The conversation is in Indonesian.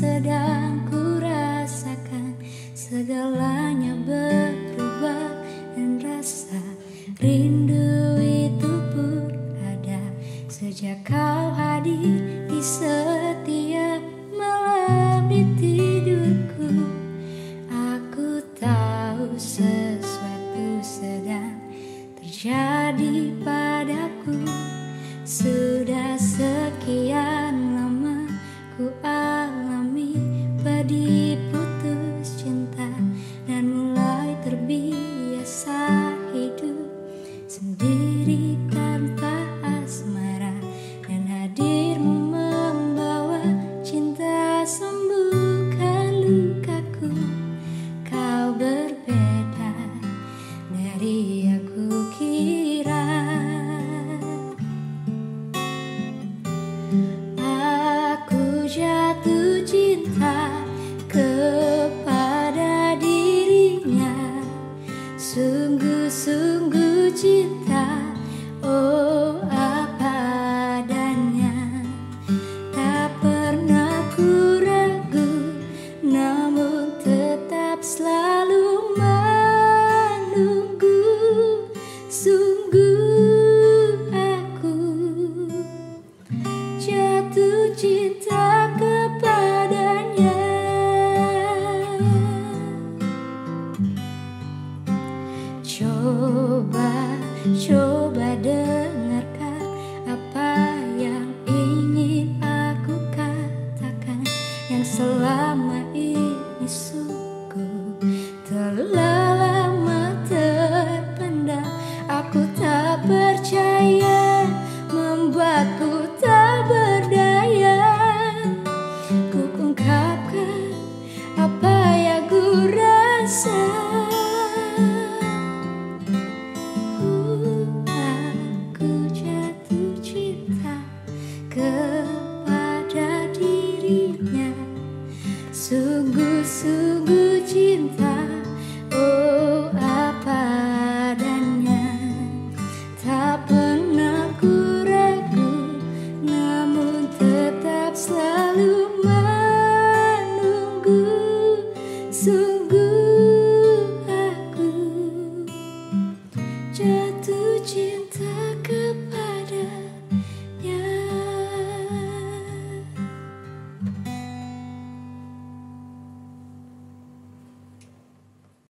sedang kurasakan segalanya berubah dan rasa rindu itu pun ada. Sejak kau hadir di setiap malam di tidurku aku tahu sesuatu sedang terjadi padaku. be trôi Sungguh-sungguh cinta Oh apa adanya. Tak pernah ku ragu Namun tetap selalu menunggu. Sungguh